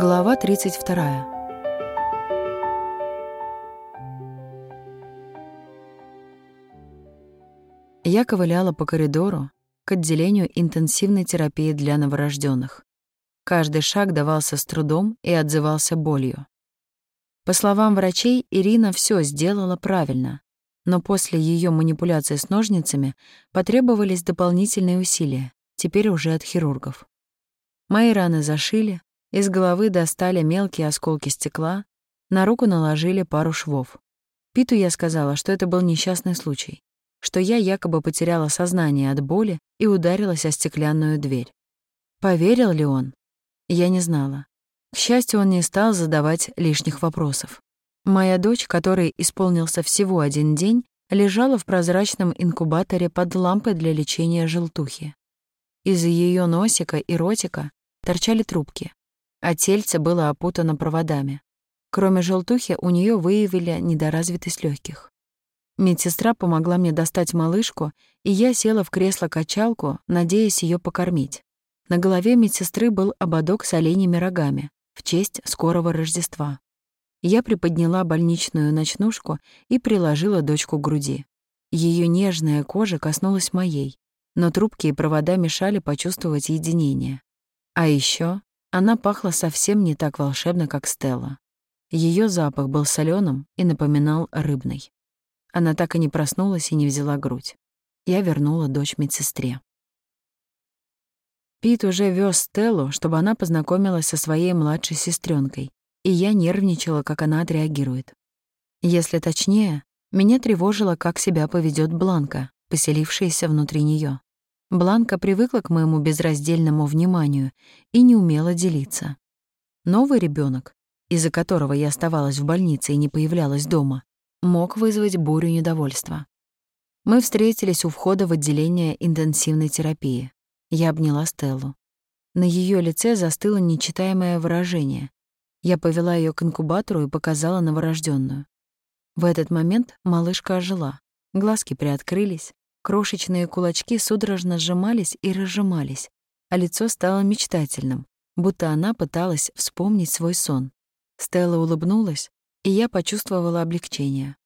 Глава 32. Я ковыляла по коридору к отделению интенсивной терапии для новорожденных. Каждый шаг давался с трудом и отзывался болью. По словам врачей, Ирина все сделала правильно, но после ее манипуляции с ножницами потребовались дополнительные усилия, теперь уже от хирургов. Мои раны зашили, из головы достали мелкие осколки стекла, на руку наложили пару швов. Питу я сказала, что это был несчастный случай, что я якобы потеряла сознание от боли и ударилась о стеклянную дверь. Поверил ли он? Я не знала. К счастью, он не стал задавать лишних вопросов. Моя дочь, которой исполнился всего один день, лежала в прозрачном инкубаторе под лампой для лечения желтухи. Из ее носика и ротика торчали трубки а тельце было опутано проводами. Кроме желтухи, у нее выявили недоразвитость легких. Медсестра помогла мне достать малышку, и я села в кресло-качалку, надеясь ее покормить. На голове медсестры был ободок с оленями рогами в честь скорого Рождества. Я приподняла больничную ночнушку и приложила дочку к груди. Ее нежная кожа коснулась моей, но трубки и провода мешали почувствовать единение. А еще она пахла совсем не так волшебно, как Стелла. Ее запах был соленым и напоминал рыбный. Она так и не проснулась и не взяла грудь. Я вернула дочь медсестре. Пит уже вез Стеллу, чтобы она познакомилась со своей младшей сестренкой, и я нервничала, как она отреагирует. Если точнее, меня тревожило, как себя поведет Бланка, поселившаяся внутри нее. Бланка привыкла к моему безраздельному вниманию и не умела делиться. Новый ребенок, из-за которого я оставалась в больнице и не появлялась дома, мог вызвать бурю недовольства. Мы встретились у входа в отделение интенсивной терапии. Я обняла Стеллу. На ее лице застыло нечитаемое выражение. Я повела ее к инкубатору и показала новорожденную. В этот момент малышка ожила. Глазки приоткрылись, Крошечные кулачки судорожно сжимались и разжимались, а лицо стало мечтательным, будто она пыталась вспомнить свой сон. Стелла улыбнулась, и я почувствовала облегчение.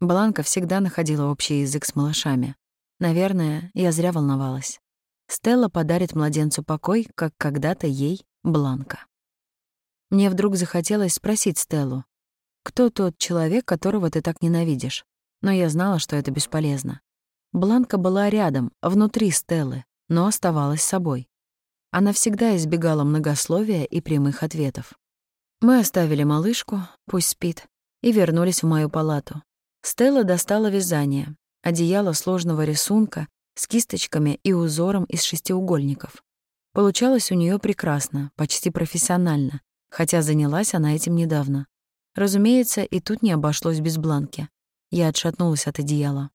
Бланка всегда находила общий язык с малышами. Наверное, я зря волновалась. Стелла подарит младенцу покой, как когда-то ей Бланка. Мне вдруг захотелось спросить Стеллу, кто тот человек, которого ты так ненавидишь? Но я знала, что это бесполезно. Бланка была рядом, внутри Стеллы, но оставалась собой. Она всегда избегала многословия и прямых ответов. Мы оставили малышку, пусть спит, и вернулись в мою палату. Стелла достала вязание, одеяло сложного рисунка с кисточками и узором из шестиугольников. Получалось у нее прекрасно, почти профессионально, хотя занялась она этим недавно. Разумеется, и тут не обошлось без бланки. Я отшатнулась от одеяла.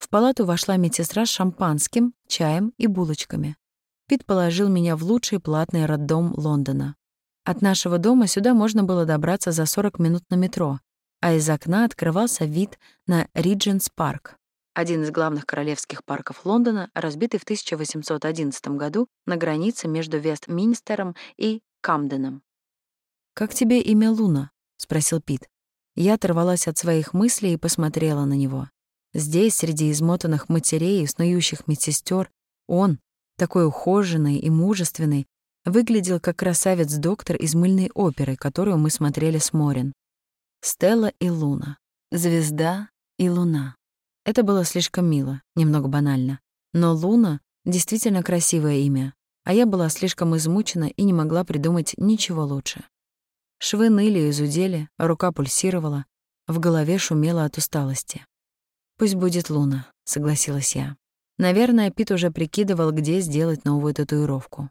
В палату вошла медсестра с шампанским, чаем и булочками. Пит положил меня в лучший платный роддом Лондона. От нашего дома сюда можно было добраться за 40 минут на метро, а из окна открывался вид на Ридженс парк, один из главных королевских парков Лондона, разбитый в 1811 году на границе между Вестминстером и Камденом. «Как тебе имя Луна?» — спросил Пит. Я оторвалась от своих мыслей и посмотрела на него. Здесь, среди измотанных матерей и снующих медсестер, он, такой ухоженный и мужественный, выглядел как красавец-доктор из мыльной оперы, которую мы смотрели с Морин. Стелла и Луна. Звезда и Луна. Это было слишком мило, немного банально. Но Луна — действительно красивое имя, а я была слишком измучена и не могла придумать ничего лучше. Швы ныли и зудели, рука пульсировала, в голове шумело от усталости. «Пусть будет Луна», — согласилась я. Наверное, Пит уже прикидывал, где сделать новую татуировку.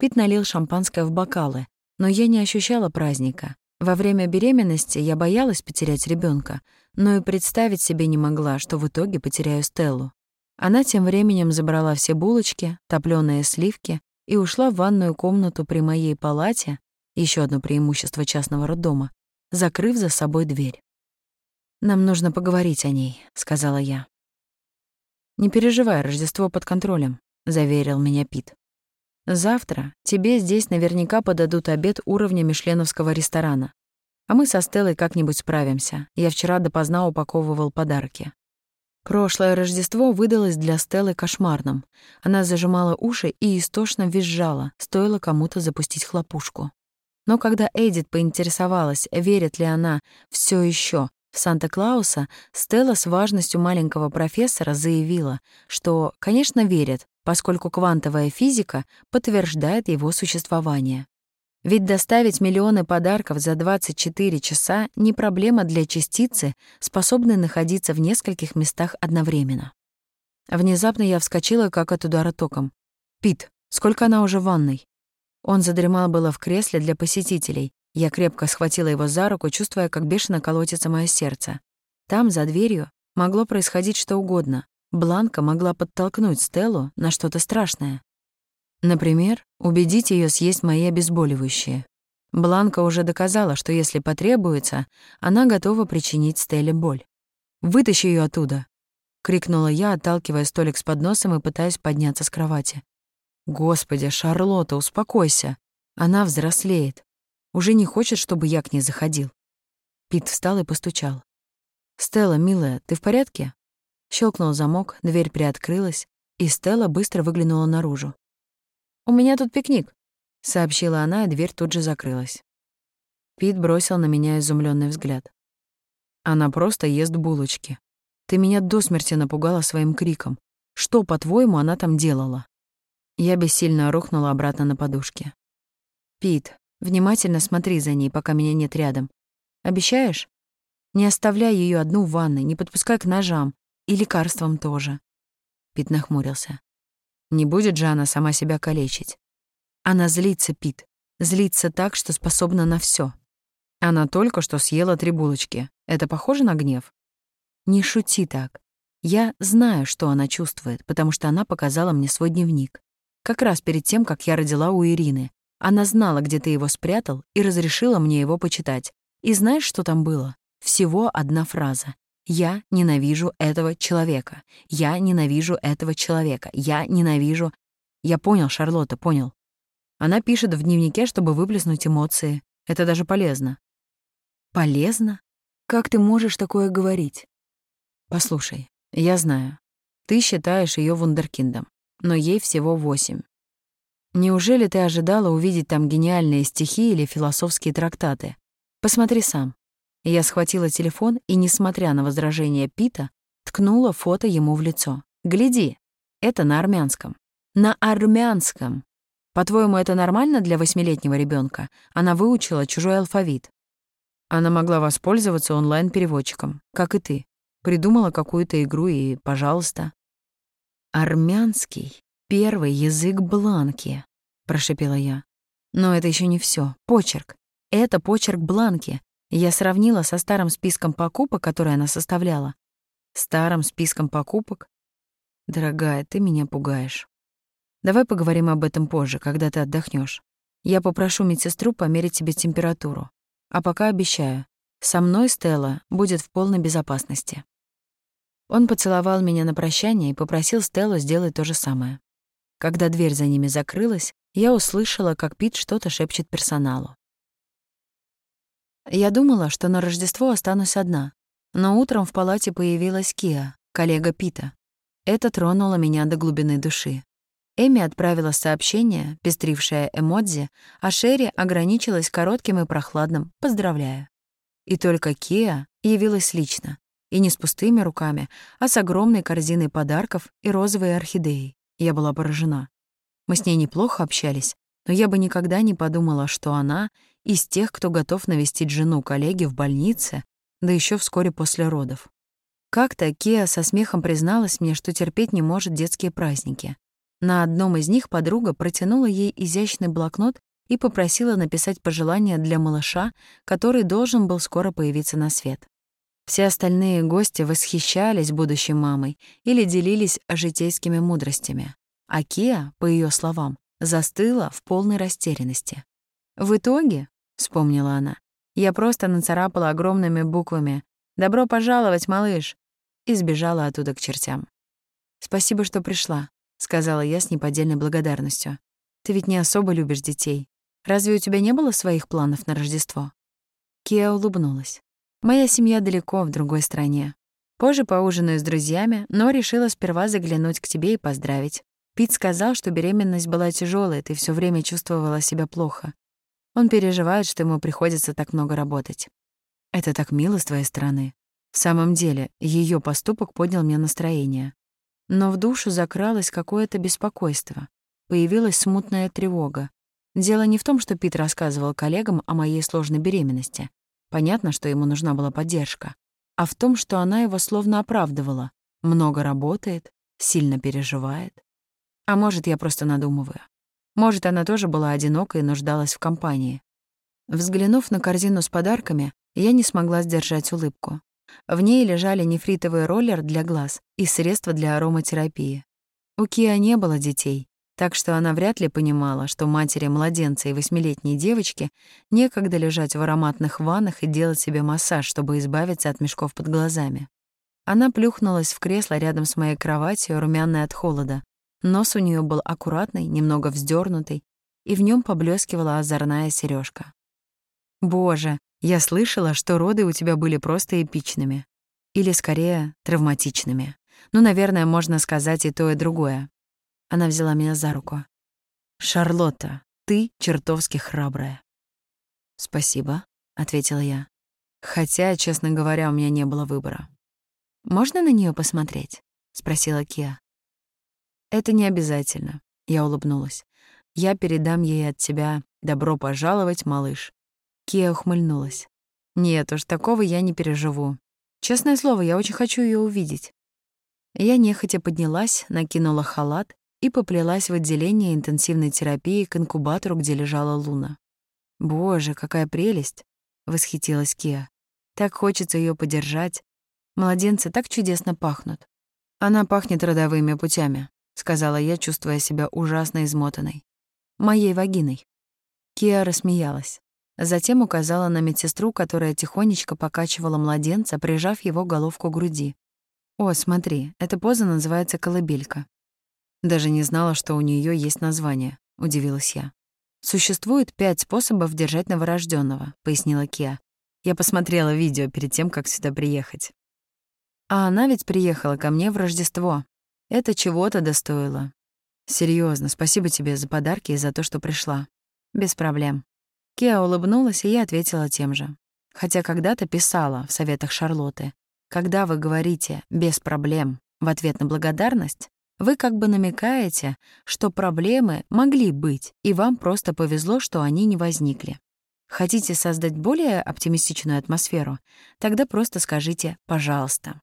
Пит налил шампанское в бокалы, но я не ощущала праздника. Во время беременности я боялась потерять ребенка, но и представить себе не могла, что в итоге потеряю Стеллу. Она тем временем забрала все булочки, топлёные сливки и ушла в ванную комнату при моей палате, еще одно преимущество частного роддома, закрыв за собой дверь. «Нам нужно поговорить о ней», — сказала я. «Не переживай, Рождество под контролем», — заверил меня Пит. Завтра тебе здесь наверняка подадут обед уровня мишленовского ресторана. А мы со Стеллой как-нибудь справимся. Я вчера допоздна упаковывал подарки. Прошлое Рождество выдалось для Стеллы кошмарным. Она зажимала уши и истошно визжала, стоило кому-то запустить хлопушку. Но когда Эдит поинтересовалась, верит ли она все еще в Санта-Клауса, Стелла с важностью маленького профессора заявила, что, конечно, верит, поскольку квантовая физика подтверждает его существование. Ведь доставить миллионы подарков за 24 часа не проблема для частицы, способной находиться в нескольких местах одновременно. Внезапно я вскочила, как от удара током. «Пит, сколько она уже в ванной?» Он задремал было в кресле для посетителей. Я крепко схватила его за руку, чувствуя, как бешено колотится мое сердце. Там, за дверью, могло происходить что угодно. Бланка могла подтолкнуть Стеллу на что-то страшное. Например, убедить ее съесть мои обезболивающие. Бланка уже доказала, что если потребуется, она готова причинить Стелле боль. «Вытащи ее оттуда!» — крикнула я, отталкивая столик с подносом и пытаясь подняться с кровати. «Господи, Шарлотта, успокойся. Она взрослеет. Уже не хочет, чтобы я к ней заходил». Пит встал и постучал. «Стелла, милая, ты в порядке?» Щелкнул замок, дверь приоткрылась, и Стелла быстро выглянула наружу. «У меня тут пикник», — сообщила она, и дверь тут же закрылась. Пит бросил на меня изумленный взгляд. «Она просто ест булочки. Ты меня до смерти напугала своим криком. Что, по-твоему, она там делала?» Я бессильно рухнула обратно на подушке. «Пит, внимательно смотри за ней, пока меня нет рядом. Обещаешь? Не оставляй ее одну в ванной, не подпускай к ножам. И лекарствам тоже». Пит нахмурился. Не будет же она сама себя калечить. Она злится, Пит. Злится так, что способна на все. Она только что съела три булочки. Это похоже на гнев? Не шути так. Я знаю, что она чувствует, потому что она показала мне свой дневник. Как раз перед тем, как я родила у Ирины. Она знала, где ты его спрятал, и разрешила мне его почитать. И знаешь, что там было? Всего одна фраза. Я ненавижу этого человека. Я ненавижу этого человека. Я ненавижу... Я понял, Шарлотта, понял. Она пишет в дневнике, чтобы выплеснуть эмоции. Это даже полезно. Полезно? Как ты можешь такое говорить? Послушай, я знаю. Ты считаешь ее вундеркиндом, но ей всего восемь. Неужели ты ожидала увидеть там гениальные стихи или философские трактаты? Посмотри сам. Я схватила телефон и, несмотря на возражение Пита, ткнула фото ему в лицо. «Гляди, это на армянском». «На армянском!» «По-твоему, это нормально для восьмилетнего ребенка? Она выучила чужой алфавит». Она могла воспользоваться онлайн-переводчиком, как и ты. Придумала какую-то игру и, пожалуйста. «Армянский — первый язык Бланки», — прошепела я. «Но это еще не все. Почерк. Это почерк Бланки. Я сравнила со старым списком покупок, который она составляла. Старым списком покупок? Дорогая, ты меня пугаешь. Давай поговорим об этом позже, когда ты отдохнешь. Я попрошу медсестру померить тебе температуру. А пока обещаю, со мной Стелла будет в полной безопасности. Он поцеловал меня на прощание и попросил Стеллу сделать то же самое. Когда дверь за ними закрылась, я услышала, как Пит что-то шепчет персоналу. Я думала, что на Рождество останусь одна, но утром в палате появилась Киа, коллега Пита. Это тронуло меня до глубины души. Эми отправила сообщение, пестрившее эмодзи, а Шерри ограничилась коротким и прохладным «поздравляю». И только Киа явилась лично, и не с пустыми руками, а с огромной корзиной подарков и розовой орхидеей. Я была поражена. Мы с ней неплохо общались, но я бы никогда не подумала, что она из тех, кто готов навестить жену коллеги в больнице, да еще вскоре после родов. Как-то Кеа со смехом призналась мне, что терпеть не может детские праздники. На одном из них подруга протянула ей изящный блокнот и попросила написать пожелания для малыша, который должен был скоро появиться на свет. Все остальные гости восхищались будущей мамой или делились житейскими мудростями. А Киа, по ее словам, застыла в полной растерянности. В итоге вспомнила она. Я просто нацарапала огромными буквами «Добро пожаловать, малыш!» и сбежала оттуда к чертям. «Спасибо, что пришла», — сказала я с неподдельной благодарностью. Ты ведь не особо любишь детей. Разве у тебя не было своих планов на Рождество?» Киа улыбнулась. «Моя семья далеко, в другой стране. Позже поужинаю с друзьями, но решила сперва заглянуть к тебе и поздравить. Пит сказал, что беременность была тяжелой, ты все время чувствовала себя плохо. Он переживает, что ему приходится так много работать. Это так мило с твоей стороны. В самом деле, ее поступок поднял мне настроение. Но в душу закралось какое-то беспокойство. Появилась смутная тревога. Дело не в том, что Пит рассказывал коллегам о моей сложной беременности. Понятно, что ему нужна была поддержка. А в том, что она его словно оправдывала. Много работает, сильно переживает. А может, я просто надумываю. Может, она тоже была одинока и нуждалась в компании. Взглянув на корзину с подарками, я не смогла сдержать улыбку. В ней лежали нефритовый роллер для глаз и средства для ароматерапии. У Киа не было детей, так что она вряд ли понимала, что матери младенца и восьмилетней девочки некогда лежать в ароматных ваннах и делать себе массаж, чтобы избавиться от мешков под глазами. Она плюхнулась в кресло рядом с моей кроватью, румяная от холода. Нос у нее был аккуратный, немного вздернутый, и в нем поблескивала озорная сережка. «Боже, я слышала, что роды у тебя были просто эпичными. Или, скорее, травматичными. Ну, наверное, можно сказать и то, и другое. Она взяла меня за руку. «Шарлотта, ты чертовски храбрая». «Спасибо», — ответила я. Хотя, честно говоря, у меня не было выбора. «Можно на нее посмотреть?» — спросила Киа. «Это не обязательно», — я улыбнулась. «Я передам ей от тебя «Добро пожаловать, малыш». Кия ухмыльнулась. «Нет уж, такого я не переживу. Честное слово, я очень хочу ее увидеть». Я нехотя поднялась, накинула халат и поплелась в отделение интенсивной терапии к инкубатору, где лежала Луна. «Боже, какая прелесть!» — восхитилась Кия. «Так хочется ее подержать. Младенцы так чудесно пахнут. Она пахнет родовыми путями», — сказала я, чувствуя себя ужасно измотанной. «Моей вагиной». Кия рассмеялась. Затем указала на медсестру, которая тихонечко покачивала младенца, прижав его головку к груди. «О, смотри, эта поза называется колыбелька». Даже не знала, что у нее есть название, удивилась я. «Существует пять способов держать новорожденного, пояснила Киа. Я посмотрела видео перед тем, как сюда приехать. А она ведь приехала ко мне в Рождество. Это чего-то достоило. Серьезно, спасибо тебе за подарки и за то, что пришла. Без проблем. Киа улыбнулась, и я ответила тем же. Хотя когда-то писала в советах Шарлотты. Когда вы говорите «без проблем» в ответ на благодарность, вы как бы намекаете, что проблемы могли быть, и вам просто повезло, что они не возникли. Хотите создать более оптимистичную атмосферу? Тогда просто скажите «пожалуйста».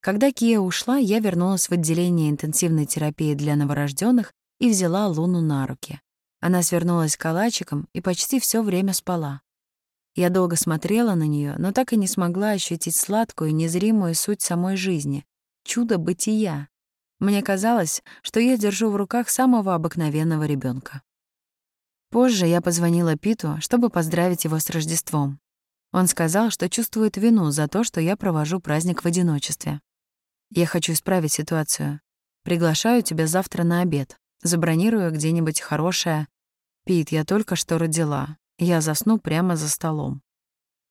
Когда Кия ушла, я вернулась в отделение интенсивной терапии для новорожденных и взяла Луну на руки. Она свернулась калачиком и почти все время спала. Я долго смотрела на нее, но так и не смогла ощутить сладкую, незримую суть самой жизни, чудо бытия. Мне казалось, что я держу в руках самого обыкновенного ребенка. Позже я позвонила Питу, чтобы поздравить его с Рождеством. Он сказал, что чувствует вину за то, что я провожу праздник в одиночестве. Я хочу исправить ситуацию. Приглашаю тебя завтра на обед. Забронирую где-нибудь хорошее «Пит, я только что родила. Я засну прямо за столом.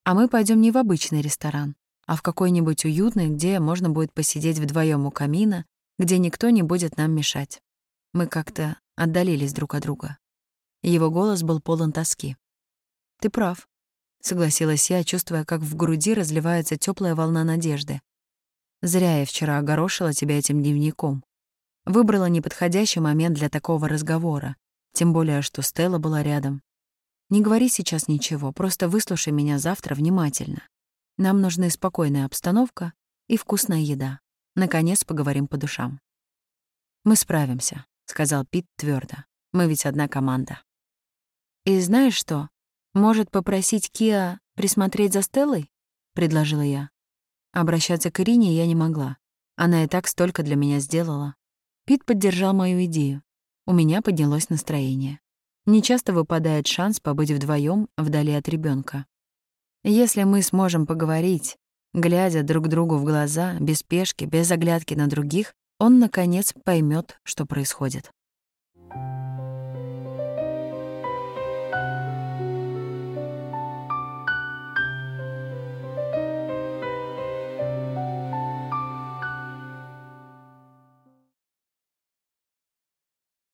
А мы пойдем не в обычный ресторан, а в какой-нибудь уютный, где можно будет посидеть вдвоем у камина, где никто не будет нам мешать. Мы как-то отдалились друг от друга. Его голос был полон тоски. «Ты прав», — согласилась я, чувствуя, как в груди разливается теплая волна надежды. «Зря я вчера огорошила тебя этим дневником. Выбрала неподходящий момент для такого разговора, тем более, что Стелла была рядом. Не говори сейчас ничего, просто выслушай меня завтра внимательно. Нам нужны спокойная обстановка и вкусная еда. Наконец поговорим по душам. Мы справимся, сказал Пит твердо. Мы ведь одна команда. И знаешь что? Может, попросить Киа присмотреть за Стеллой? предложила я. Обращаться к Ирине я не могла. Она и так столько для меня сделала. Пит поддержал мою идею. У меня поднялось настроение. Нечасто выпадает шанс побыть вдвоем вдали от ребенка. Если мы сможем поговорить, глядя друг другу в глаза, без спешки, без оглядки на других, он, наконец, поймет, что происходит.